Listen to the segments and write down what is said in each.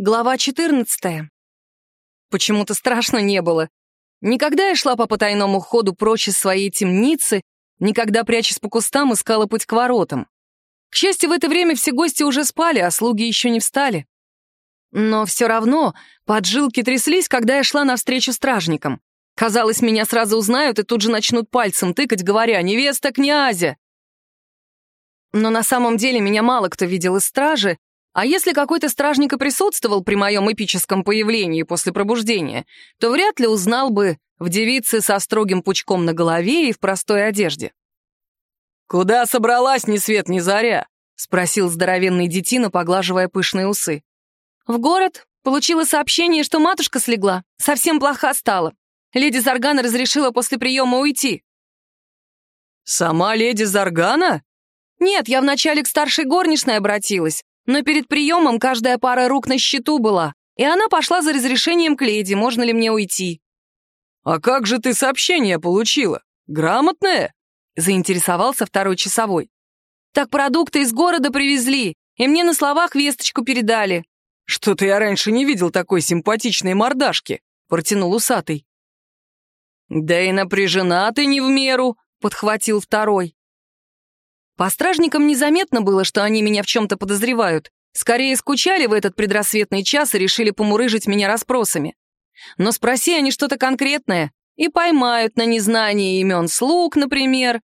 Глава 14. Почему-то страшно не было. Никогда я шла по потайному ходу прочь из своей темницы, никогда, прячась по кустам, искала путь к воротам. К счастью, в это время все гости уже спали, а слуги еще не встали. Но все равно поджилки тряслись, когда я шла навстречу стражникам. Казалось, меня сразу узнают и тут же начнут пальцем тыкать, говоря «Невеста князя!». Но на самом деле меня мало кто видел из стражи, а если какой-то стражник и присутствовал при моем эпическом появлении после пробуждения, то вряд ли узнал бы в девице со строгим пучком на голове и в простой одежде. «Куда собралась ни свет ни заря?» — спросил здоровенный детина, поглаживая пышные усы. «В город. Получила сообщение, что матушка слегла. Совсем плоха стала. Леди Заргана разрешила после приема уйти». «Сама леди Заргана?» «Нет, я вначале к старшей горничной обратилась, но перед приемом каждая пара рук на счету была, и она пошла за разрешением к леди, можно ли мне уйти. «А как же ты сообщение получила? Грамотное?» — заинтересовался второй часовой. «Так продукты из города привезли, и мне на словах весточку передали». «Что-то я раньше не видел такой симпатичной мордашки», — протянул усатый. «Да и напряжена ты не в меру», — подхватил второй. По стражникам незаметно было, что они меня в чем-то подозревают. Скорее скучали в этот предрассветный час и решили помурыжить меня расспросами. Но спроси они что-то конкретное, и поймают на незнание имен слуг, например.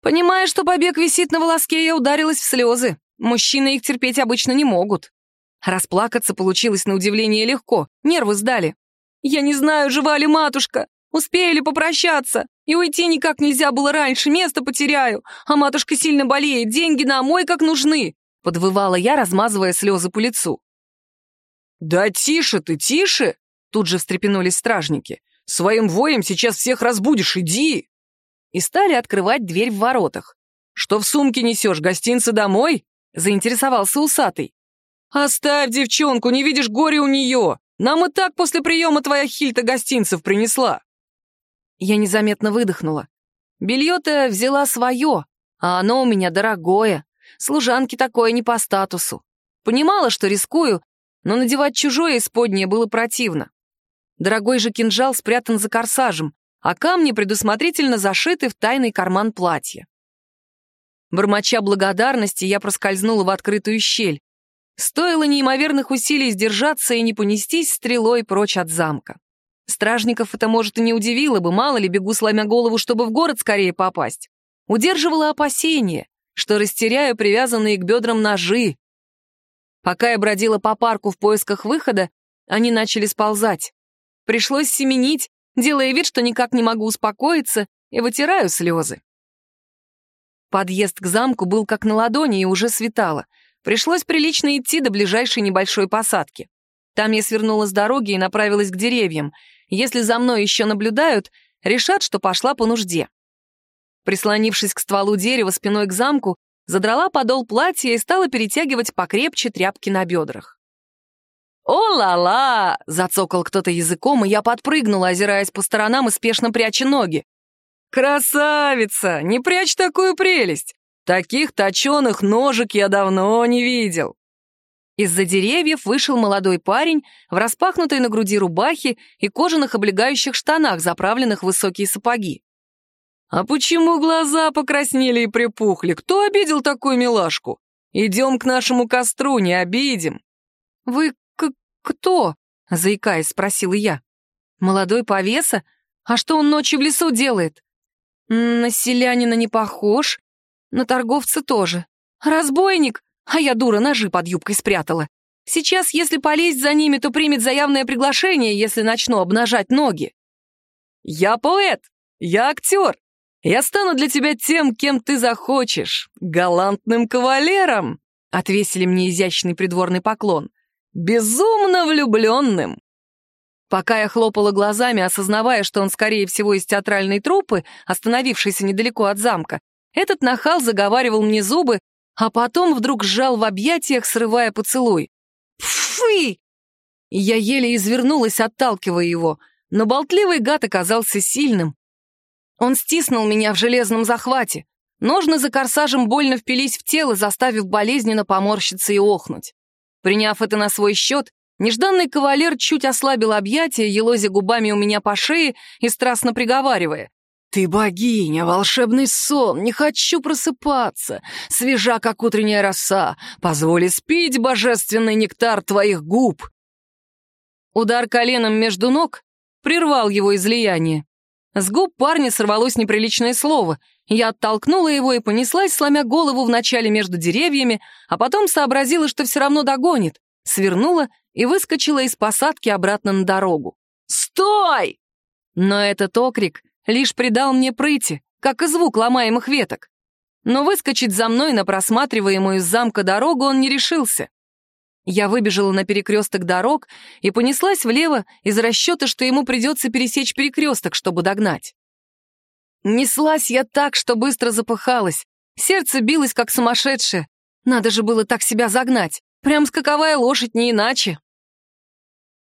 Понимая, что побег висит на волоске, я ударилась в слезы. Мужчины их терпеть обычно не могут. Расплакаться получилось на удивление легко, нервы сдали. «Я не знаю, жива ли матушка. Успею ли попрощаться? И уйти никак нельзя было раньше, место потеряю. А матушка сильно болеет, деньги на мой как нужны!» Подвывала я, размазывая слезы по лицу. «Да тише ты, тише!» Тут же встрепенулись стражники. «Своим воем сейчас всех разбудишь, иди!» И стали открывать дверь в воротах. «Что в сумке несешь, гостинцы домой?» Заинтересовался усатый. «Оставь девчонку, не видишь горе у нее! Нам и так после приема твоя хильта гостинцев принесла!» Я незаметно выдохнула. Белье-то взяла свое, а оно у меня дорогое. Служанки такое не по статусу. Понимала, что рискую, но надевать чужое исподнее было противно. Дорогой же кинжал спрятан за корсажем, а камни предусмотрительно зашиты в тайный карман платья. Бормоча благодарности, я проскользнула в открытую щель. Стоило неимоверных усилий сдержаться и не понестись стрелой прочь от замка. Стражников это, может, и не удивило бы, мало ли, бегу сломя голову, чтобы в город скорее попасть. Удерживало опасение, что растеряю привязанные к бедрам ножи. Пока я бродила по парку в поисках выхода, они начали сползать. Пришлось семенить, делая вид, что никак не могу успокоиться, и вытираю слезы. Подъезд к замку был как на ладони и уже светало. Пришлось прилично идти до ближайшей небольшой посадки. Там я свернула с дороги и направилась к деревьям. Если за мной еще наблюдают, решат, что пошла по нужде. Прислонившись к стволу дерева спиной к замку, задрала подол платья и стала перетягивать покрепче тряпки на бедрах. «О-ла-ла!» — зацокал кто-то языком, и я подпрыгнула, озираясь по сторонам и спешно пряча ноги. «Красавица! Не прячь такую прелесть! Таких точеных ножек я давно не видел!» Из-за деревьев вышел молодой парень в распахнутой на груди рубахе и кожаных облегающих штанах, заправленных в высокие сапоги. «А почему глаза покраснели и припухли? Кто обидел такую милашку? Идем к нашему костру, не обидим». «Вы кто?» — заикаясь, спросила я. «Молодой повеса? А что он ночью в лесу делает?» «На селянина не похож, на торговца тоже. Разбойник!» А я, дура, ножи под юбкой спрятала. Сейчас, если полезть за ними, то примет заявное приглашение, если начну обнажать ноги. Я поэт, я актер. Я стану для тебя тем, кем ты захочешь, галантным кавалером, отвесили мне изящный придворный поклон. Безумно влюбленным. Пока я хлопала глазами, осознавая, что он, скорее всего, из театральной труппы, остановившейся недалеко от замка, этот нахал заговаривал мне зубы, а потом вдруг сжал в объятиях, срывая поцелуй. «Фы!» Я еле извернулась, отталкивая его, но болтливый гад оказался сильным. Он стиснул меня в железном захвате. Ножны за корсажем больно впились в тело, заставив болезненно поморщиться и охнуть. Приняв это на свой счет, Нежданный кавалер чуть ослабил объятия, елозя губами у меня по шее и страстно приговаривая. «Ты богиня, волшебный сон, не хочу просыпаться, свежа, как утренняя роса, позволь спить божественный нектар твоих губ». Удар коленом между ног прервал его излияние. С губ парня сорвалось неприличное слово. Я оттолкнула его и понеслась, сломя голову вначале между деревьями, а потом сообразила, что все равно догонит. Свернула и выскочила из посадки обратно на дорогу. «Стой!» Но этот окрик лишь придал мне прыти, как и звук ломаемых веток. Но выскочить за мной на просматриваемую из замка дорогу он не решился. Я выбежала на перекресток дорог и понеслась влево из расчета, что ему придется пересечь перекресток, чтобы догнать. Неслась я так, что быстро запыхалась. Сердце билось, как сумасшедшее. Надо же было так себя загнать. Прям скаковая лошадь, не иначе.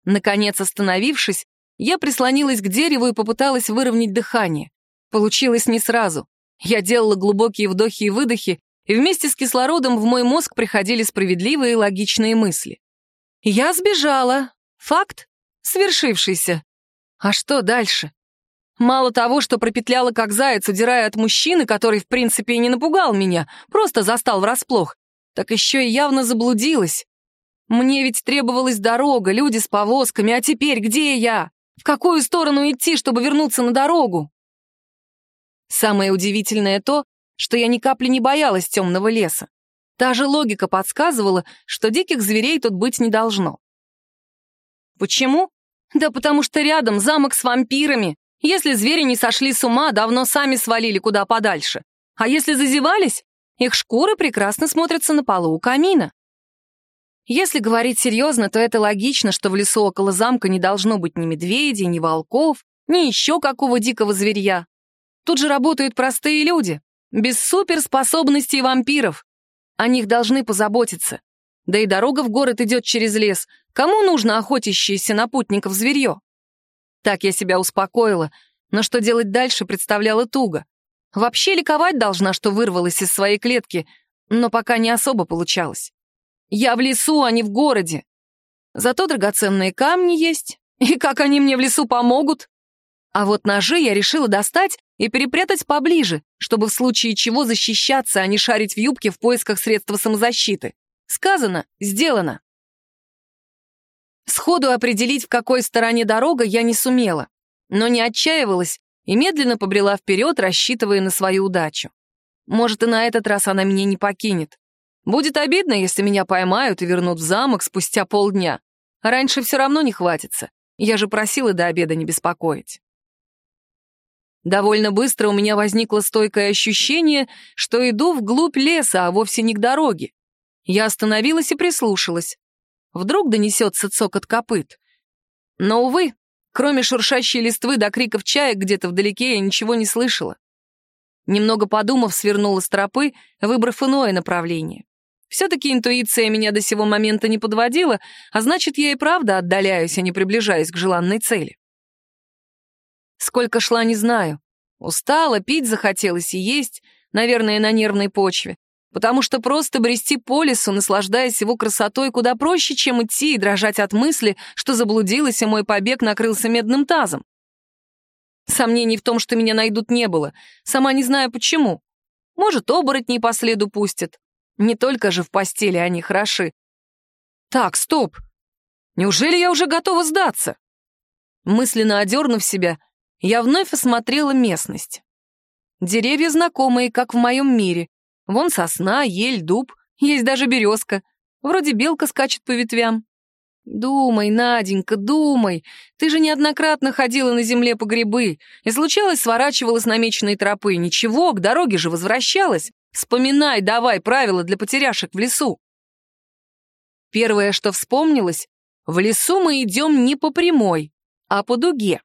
Наконец, остановившись, я прислонилась к дереву и попыталась выровнять дыхание. Получилось не сразу. Я делала глубокие вдохи и выдохи, и вместе с кислородом в мой мозг приходили справедливые и логичные мысли. Я сбежала. Факт свершившийся. А что дальше? Мало того, что пропетляла как заяц, удирая от мужчины, который, в принципе, и не напугал меня, просто застал врасплох, так еще и явно заблудилась. Мне ведь требовалась дорога, люди с повозками, а теперь где я? В какую сторону идти, чтобы вернуться на дорогу? Самое удивительное то, что я ни капли не боялась темного леса. Та же логика подсказывала, что диких зверей тут быть не должно. Почему? Да потому что рядом замок с вампирами. Если звери не сошли с ума, давно сами свалили куда подальше. А если зазевались, их шкуры прекрасно смотрятся на полу у камина. Если говорить серьезно, то это логично, что в лесу около замка не должно быть ни медведей, ни волков, ни еще какого дикого зверья. Тут же работают простые люди, без суперспособностей вампиров. О них должны позаботиться. Да и дорога в город идет через лес. Кому нужно охотящееся на путников зверье? Так я себя успокоила, но что делать дальше, представляла туго. Вообще ликовать должна, что вырвалась из своей клетки, но пока не особо получалось. Я в лесу, а не в городе. Зато драгоценные камни есть, и как они мне в лесу помогут? А вот ножи я решила достать и перепрятать поближе, чтобы в случае чего защищаться, а не шарить в юбке в поисках средства самозащиты. Сказано, сделано. Сходу определить, в какой стороне дорога, я не сумела, но не отчаивалась и медленно побрела вперед, рассчитывая на свою удачу. Может, и на этот раз она меня не покинет. Будет обидно, если меня поймают и вернут в замок спустя полдня. Раньше все равно не хватится. Я же просила до обеда не беспокоить. Довольно быстро у меня возникло стойкое ощущение, что иду вглубь леса, а вовсе не к дороге. Я остановилась и прислушалась. Вдруг донесется цокот копыт. Но, увы, Кроме шуршащей листвы до криков чаек где-то вдалеке я ничего не слышала. Немного подумав, свернула с тропы, выбрав иное направление. Все-таки интуиция меня до сего момента не подводила, а значит, я и правда отдаляюсь, а не приближаюсь к желанной цели. Сколько шла, не знаю. Устала, пить захотелось и есть, наверное, на нервной почве потому что просто брести по лесу, наслаждаясь его красотой, куда проще, чем идти и дрожать от мысли, что заблудилась, и мой побег накрылся медным тазом. Сомнений в том, что меня найдут, не было. Сама не знаю почему. Может, оборотней по следу пустят. Не только же в постели они хороши. Так, стоп. Неужели я уже готова сдаться? Мысленно одернув себя, я вновь осмотрела местность. Деревья знакомые, как в моем мире, Вон сосна, ель, дуб, есть даже березка. Вроде белка скачет по ветвям. Думай, Наденька, думай. Ты же неоднократно ходила на земле по грибы и случалось сворачивала с намеченной тропы. Ничего, к дороге же возвращалась. Вспоминай давай правила для потеряшек в лесу. Первое, что вспомнилось, в лесу мы идем не по прямой, а по дуге.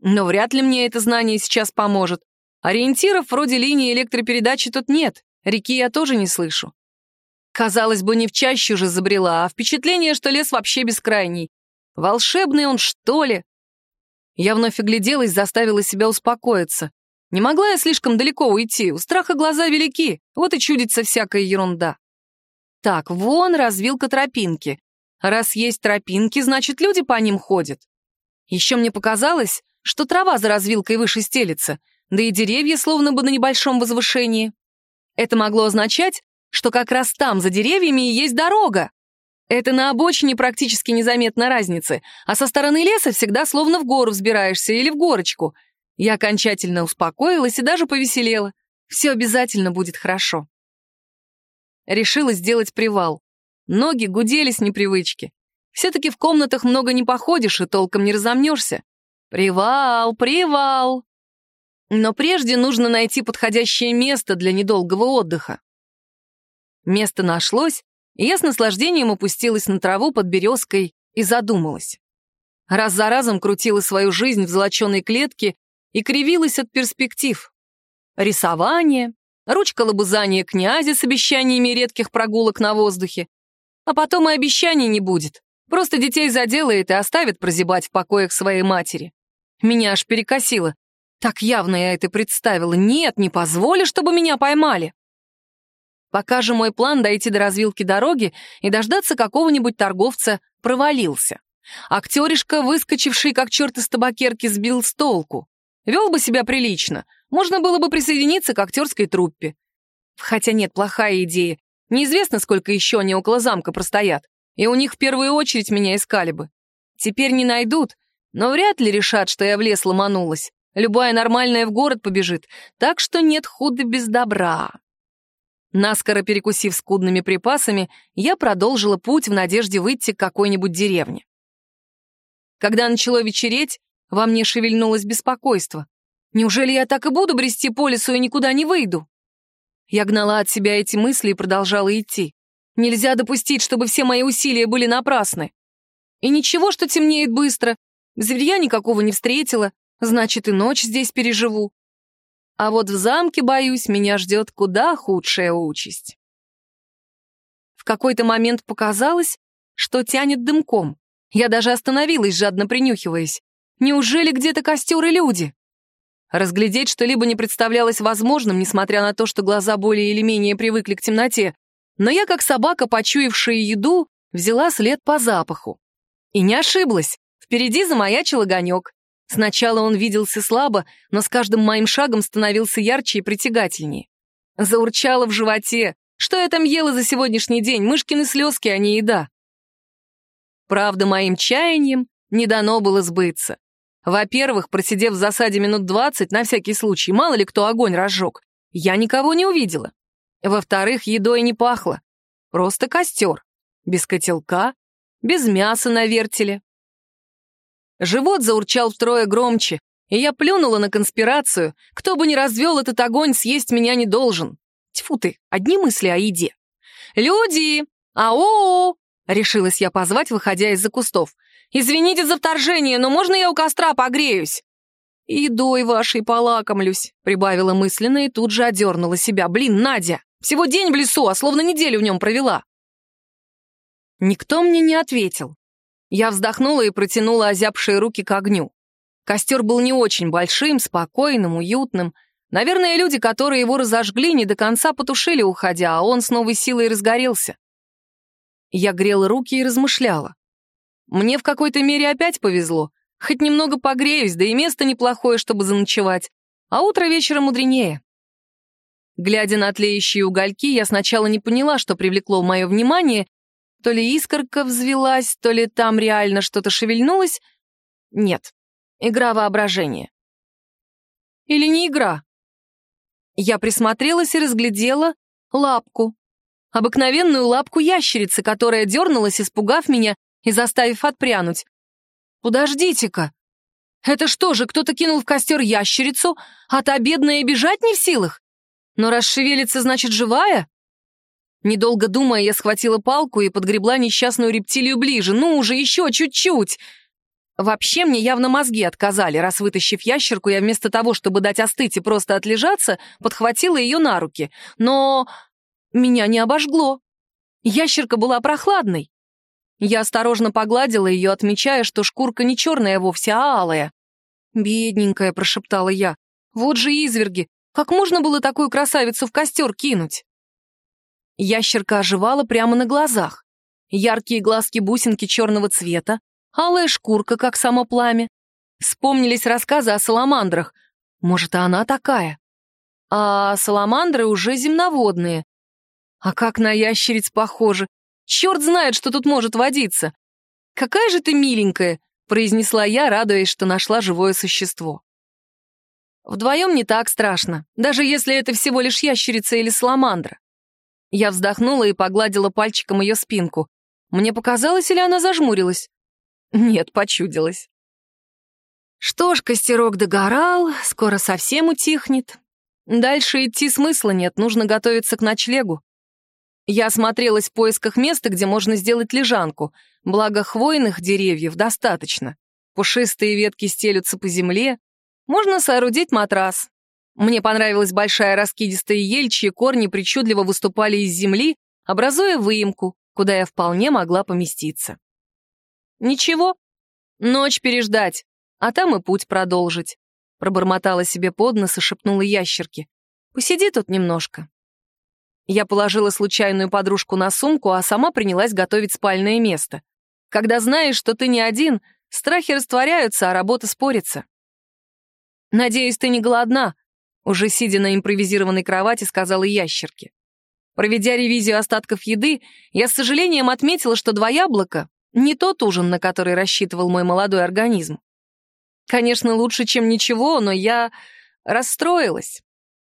Но вряд ли мне это знание сейчас поможет. Ориентиров вроде линии электропередачи тут нет. Реки я тоже не слышу. Казалось бы, не в чащу же забрела, а впечатление, что лес вообще бескрайний. Волшебный он, что ли? Я вновь огляделась, заставила себя успокоиться. Не могла я слишком далеко уйти, у страха глаза велики, вот и чудится всякая ерунда. Так, вон развилка тропинки. Раз есть тропинки, значит, люди по ним ходят. Еще мне показалось, что трава за развилкой выше стелится, да и деревья словно бы на небольшом возвышении. Это могло означать, что как раз там, за деревьями, и есть дорога. Это на обочине практически незаметна разницы, а со стороны леса всегда словно в гору взбираешься или в горочку. Я окончательно успокоилась и даже повеселела. Все обязательно будет хорошо. Решила сделать привал. Ноги гудели с непривычки. Все-таки в комнатах много не походишь и толком не разомнешься. Привал, привал. Но прежде нужно найти подходящее место для недолгого отдыха. Место нашлось, и я с наслаждением опустилась на траву под березкой и задумалась. Раз за разом крутила свою жизнь в золоченой клетке и кривилась от перспектив. Рисование, ручка лобызания князя с обещаниями редких прогулок на воздухе. А потом и обещаний не будет. Просто детей заделает и оставит прозябать в покоях своей матери. Меня аж перекосило. Так явно я это представила. Нет, не позволю, чтобы меня поймали. Пока же мой план дойти до развилки дороги и дождаться какого-нибудь торговца провалился. Актеришка, выскочивший как черт из табакерки, сбил с толку. Вел бы себя прилично, можно было бы присоединиться к актерской труппе. Хотя нет, плохая идея. Неизвестно, сколько еще они около замка простоят, и у них в первую очередь меня искали бы. Теперь не найдут, но вряд ли решат, что я в лес ломанулась. Любая нормальная в город побежит, так что нет худа без добра. Наскоро перекусив скудными припасами, я продолжила путь в надежде выйти к какой-нибудь деревне. Когда начало вечереть, во мне шевельнулось беспокойство. Неужели я так и буду брести по лесу и никуда не выйду? Я гнала от себя эти мысли и продолжала идти. Нельзя допустить, чтобы все мои усилия были напрасны. И ничего, что темнеет быстро. Зверья никакого не встретила, значит, и ночь здесь переживу. А вот в замке, боюсь, меня ждет куда худшая участь. В какой-то момент показалось, что тянет дымком. Я даже остановилась, жадно принюхиваясь. Неужели где-то костер и люди? Разглядеть что-либо не представлялось возможным, несмотря на то, что глаза более или менее привыкли к темноте. Но я, как собака, почуявшая еду, взяла след по запаху. И не ошиблась. Впереди замаячил огонек. Сначала он виделся слабо, но с каждым моим шагом становился ярче и притягательнее. Заурчало в животе. Что я там ела за сегодняшний день? Мышкины слезки, а не еда. Правда, моим чаянием не дано было сбыться. Во-первых, просидев в засаде минут двадцать, на всякий случай, мало ли кто огонь разжег, я никого не увидела. Во-вторых, едой не пахло. Просто костер. Без котелка, без мяса на вертеле. Живот заурчал втрое громче, и я плюнула на конспирацию. Кто бы ни развел этот огонь, съесть меня не должен. Тьфу ты, одни мысли о еде. «Люди! Ау!» — решилась я позвать, выходя из-за кустов. «Извините за вторжение, но можно я у костра погреюсь?» «Едой вашей полакомлюсь», — прибавила мысленно и тут же одернула себя. «Блин, Надя, всего день в лесу, а словно неделю в нем провела». Никто мне не ответил. Я вздохнула и протянула озябшие руки к огню. Костер был не очень большим, спокойным, уютным. Наверное, люди, которые его разожгли, не до конца потушили, уходя, а он с новой силой разгорелся. Я грела руки и размышляла. Мне в какой-то мере опять повезло. Хоть немного погреюсь, да и место неплохое, чтобы заночевать. А утро вечера мудренее. Глядя на тлеющие угольки, я сначала не поняла, что привлекло мое внимание. То ли искорка взвелась, то ли там реально что-то шевельнулось. Нет, игра воображения. Или не игра? Я присмотрелась и разглядела лапку. Обыкновенную лапку ящерицы, которая дернулась, испугав меня и заставив отпрянуть. «Подождите-ка! Это что же, кто-то кинул в костер ящерицу, а та бедная бежать не в силах? Но раз шевелится, значит, живая?» Недолго думая, я схватила палку и подгребла несчастную рептилию ближе. «Ну уже, еще чуть-чуть!» Вообще мне явно мозги отказали, раз вытащив ящерку, я вместо того, чтобы дать остыть и просто отлежаться, подхватила ее на руки. Но меня не обожгло. Ящерка была прохладной. Я осторожно погладила ее, отмечая, что шкурка не черная вовсе, а алая. «Бедненькая», — прошептала я, — «вот же изверги! Как можно было такую красавицу в костер кинуть?» Ящерка оживала прямо на глазах. яркие глазки-бусинки черного цвета, алая шкурка, как само пламя. Вспомнились рассказы о саламандрах. Может, и она такая? А саламандры уже земноводные. А как на ящериц похожи. Черт знает, что тут может водиться. «Какая же ты миленькая!» — произнесла я, радуясь, что нашла живое существо. Вдвоем не так страшно, даже если это всего лишь ящерица или саламандра. Я вздохнула и погладила пальчиком ее спинку. Мне показалось, или она зажмурилась? Нет, почудилась. Что ж, костерок догорал, скоро совсем утихнет. Дальше идти смысла нет, нужно готовиться к ночлегу. Я осмотрелась в поисках места, где можно сделать лежанку, благо хвойных деревьев достаточно. Пушистые ветки стелются по земле, можно соорудить матрас. Мне понравилась большая раскидистая ель, чьи корни причудливо выступали из земли, образуя выемку, куда я вполне могла поместиться. Ничего, ночь переждать, а там и путь продолжить. Пробормотала себе под нос и шепнула ящерке. «Посиди тут немножко». Я положила случайную подружку на сумку, а сама принялась готовить спальное место. Когда знаешь, что ты не один, страхи растворяются, а работа спорится. «Надеюсь, ты не голодна», — уже сидя на импровизированной кровати, сказала ящерке. Проведя ревизию остатков еды, я с сожалением отметила, что два яблока — не тот ужин, на который рассчитывал мой молодой организм. Конечно, лучше, чем ничего, но я расстроилась.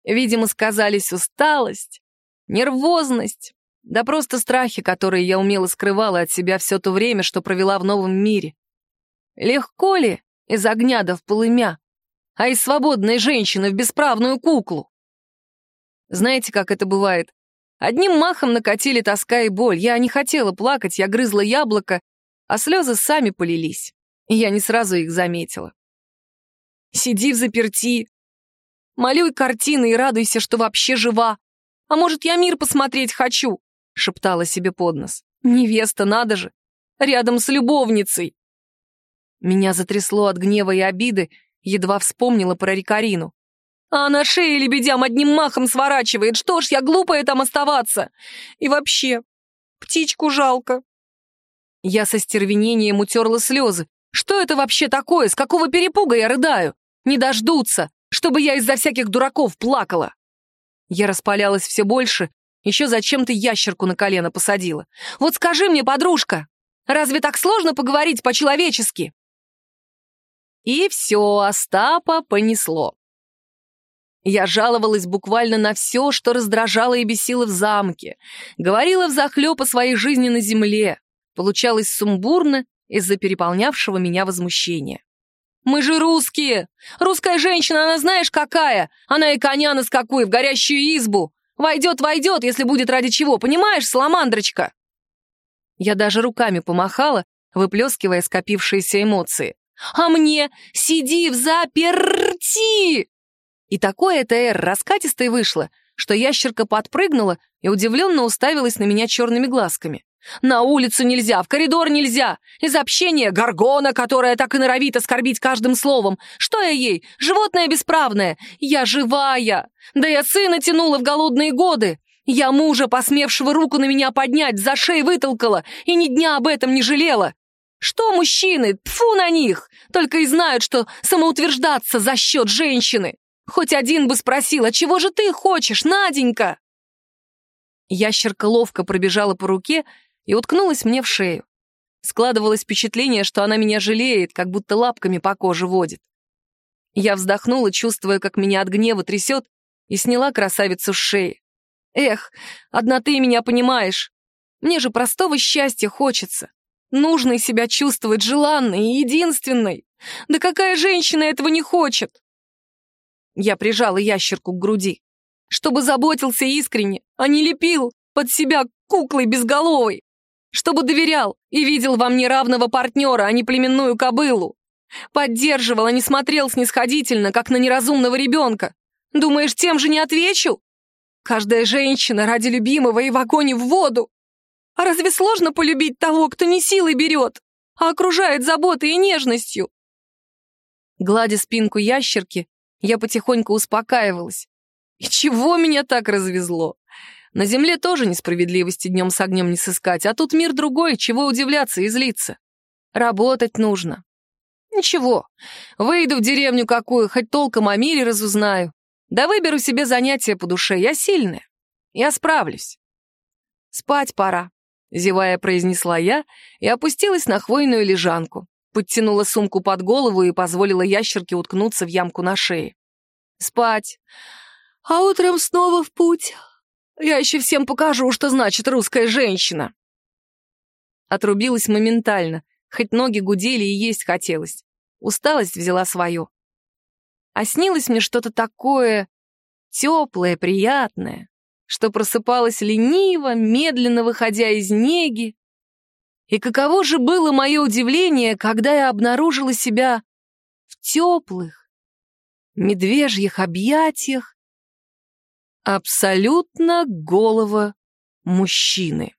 Видимо, сказались усталость, нервозность, да просто страхи, которые я умело скрывала от себя все то время, что провела в новом мире. Легко ли из огня да в полымя, а из свободной женщины в бесправную куклу? Знаете, как это бывает? Одним махом накатили тоска и боль. Я не хотела плакать, я грызла яблоко, а слезы сами полились. И я не сразу их заметила. Сиди в заперти. Молюй картины и радуйся, что вообще жива. А может, я мир посмотреть хочу?» — шептала себе под нос. «Невеста, надо же! Рядом с любовницей!» Меня затрясло от гнева и обиды, едва вспомнила про Рикарину. А на шее лебедям одним махом сворачивает. Что ж, я глупая там оставаться. И вообще, птичку жалко. Я со стервенением утерла слезы. Что это вообще такое? С какого перепуга я рыдаю? Не дождутся, чтобы я из-за всяких дураков плакала. Я распалялась все больше, еще зачем ты ящерку на колено посадила. Вот скажи мне, подружка, разве так сложно поговорить по-человечески? И все, Остапа понесло. Я жаловалась буквально на все, что раздражало и бесило в замке. Говорила взахлеб о своей жизни на земле. Получалось сумбурно из-за переполнявшего меня возмущения. Мы же русские! Русская женщина, она знаешь какая? Она и коня на скаку, в горящую избу. Войдет, войдет, если будет ради чего, понимаешь, саламандрочка?» Я даже руками помахала, выплескивая скопившиеся эмоции. «А мне сиди в заперти!» И такое ТР раскатистой вышло, что ящерка подпрыгнула и удивленно уставилась на меня черными глазками. На улицу нельзя, в коридор нельзя. Из общения горгона, которая так и норовит оскорбить каждым словом. Что я ей? Животное бесправное. Я живая. Да я сына тянула в голодные годы. Я мужа, посмевшего руку на меня поднять, за шею вытолкала и ни дня об этом не жалела. Что мужчины? Тфу на них! Только и знают, что самоутверждаться за счет женщины. Хоть один бы спросил, а чего же ты хочешь, Наденька? Ящерка ловко пробежала по руке и уткнулась мне в шею. Складывалось впечатление, что она меня жалеет, как будто лапками по коже водит. Я вздохнула, чувствуя, как меня от гнева трясет, и сняла красавицу с шеи. Эх, одна ты меня понимаешь. Мне же простого счастья хочется. Нужно себя чувствовать желанной и единственной. Да какая женщина этого не хочет? Я прижала ящерку к груди. Чтобы заботился искренне, а не лепил под себя куклой безголовой чтобы доверял и видел во мне равного партнера, а не племенную кобылу. Поддерживал, а не смотрел снисходительно, как на неразумного ребенка. Думаешь, тем же не отвечу? Каждая женщина ради любимого и в огонь в воду. А разве сложно полюбить того, кто не силой берет, а окружает заботой и нежностью? Гладя спинку ящерки, я потихоньку успокаивалась. И чего меня так развезло? На земле тоже несправедливости днем с огнем не сыскать, а тут мир другой, чего удивляться и злиться. Работать нужно. Ничего, выйду в деревню какую, хоть толком о мире разузнаю. Да выберу себе занятие по душе, я сильная. Я справлюсь. Спать пора, зевая произнесла я и опустилась на хвойную лежанку, подтянула сумку под голову и позволила ящерке уткнуться в ямку на шее. Спать. А утром снова в путь. Я еще всем покажу, что значит русская женщина. Отрубилась моментально, хоть ноги гудели и есть хотелось. Усталость взяла свое. А снилось мне что-то такое теплое, приятное, что просыпалось лениво, медленно выходя из неги. И каково же было мое удивление, когда я обнаружила себя в теплых, медвежьих объятиях абсолютно голого мужчины.